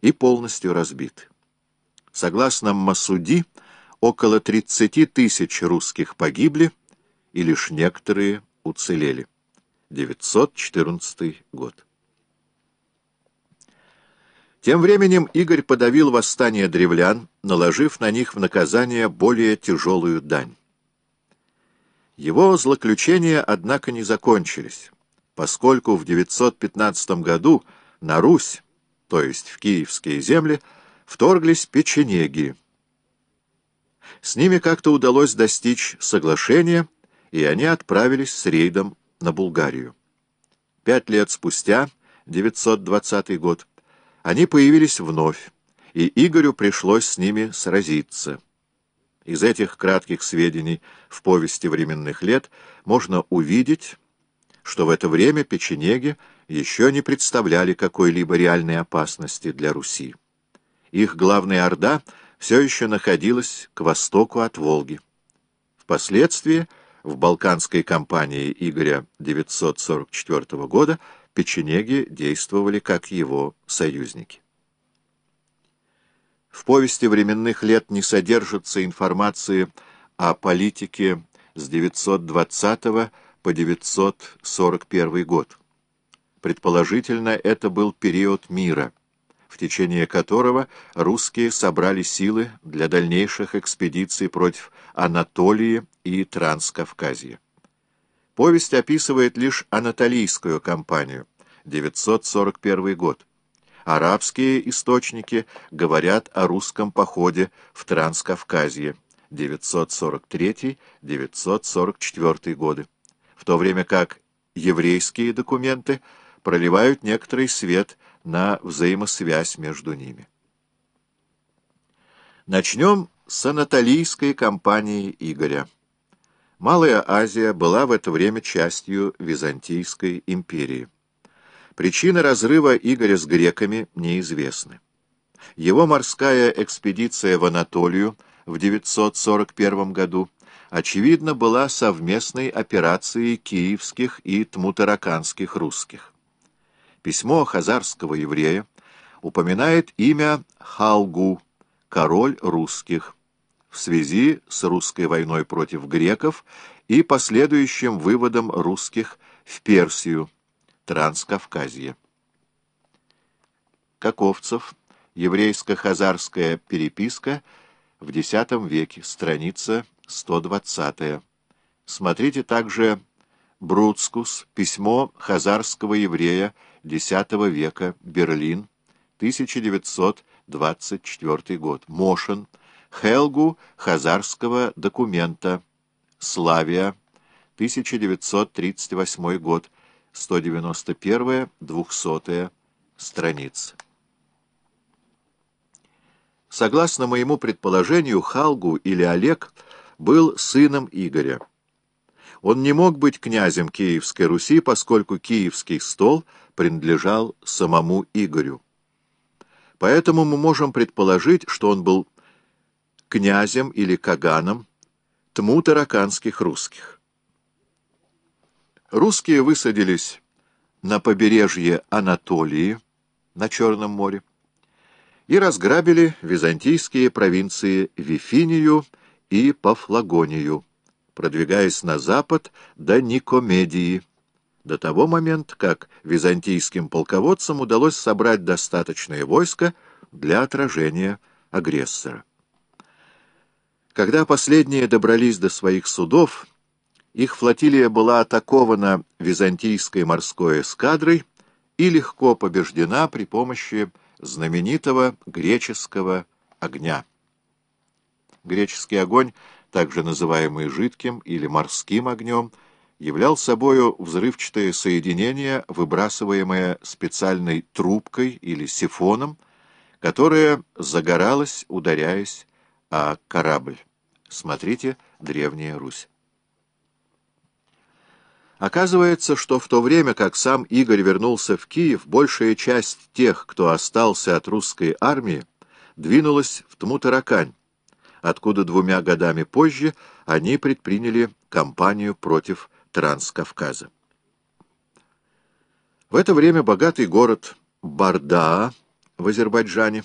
и полностью разбиты. Согласно Масуди, около 30 тысяч русских погибли, и лишь некоторые уцелели. 914 год. Тем временем Игорь подавил восстание древлян, наложив на них в наказание более тяжелую дань. Его злоключения, однако, не закончились, поскольку в 915 году на Русь, то есть в киевские земли, вторглись печенеги. С ними как-то удалось достичь соглашения, и они отправились с рейдом на Булгарию. Пять лет спустя, 920 год, они появились вновь, и Игорю пришлось с ними сразиться. Из этих кратких сведений в повести временных лет можно увидеть, что в это время печенеги еще не представляли какой-либо реальной опасности для Руси. Их главная орда все еще находилась к востоку от Волги. Впоследствии, в Балканской кампании Игоря 944 года, печенеги действовали как его союзники. В повести временных лет не содержится информации о политике с 920 по 941 год. Предположительно, это был период мира, в течение которого русские собрали силы для дальнейших экспедиций против Анатолии и Транскавказья. Повесть описывает лишь анатолийскую кампанию, 941 год. Арабские источники говорят о русском походе в Транскавказье, 943-944 годы, в то время как еврейские документы проливают некоторый свет на взаимосвязь между ними. Начнем с анатолийской кампании Игоря. Малая Азия была в это время частью Византийской империи. Причины разрыва Игоря с греками неизвестны. Его морская экспедиция в Анатолию в 941 году, очевидно, была совместной операцией киевских и тмутараканских русских. Письмо хазарского еврея упоминает имя Халгу, король русских, в связи с русской войной против греков и последующим выводом русских в Персию, Транскавказье. Каковцев, еврейско-хазарская переписка в X веке, страница 120. Смотрите также Бруцкус, письмо хазарского еврея X века, Берлин, 1924 год. Мошен, Хелгу хазарского документа. Славия, 1938 год. 191-200 страниц. Согласно моему предположению, Халгу или Олег был сыном Игоря. Он не мог быть князем Киевской Руси, поскольку Киевский стол принадлежал самому Игорю. Поэтому мы можем предположить, что он был князем или каганом тму-тараканских русских. Русские высадились на побережье Анатолии, на Черном море, и разграбили византийские провинции Вифинию и Пафлагонию, продвигаясь на запад до Никомедии, до того момента, как византийским полководцам удалось собрать достаточное войско для отражения агрессора. Когда последние добрались до своих судов, их флотилия была атакована византийской морской эскадрой и легко побеждена при помощи знаменитого греческого огня. Греческий огонь, также называемый жидким или морским огнем, являл собою взрывчатое соединение, выбрасываемое специальной трубкой или сифоном, которое загоралось, ударяясь о корабль. Смотрите «Древняя Русь». Оказывается, что в то время, как сам Игорь вернулся в Киев, большая часть тех, кто остался от русской армии, двинулась в Тмутаракань, откуда двумя годами позже они предприняли кампанию против Транскавказа. В это время богатый город Бардаа в Азербайджане,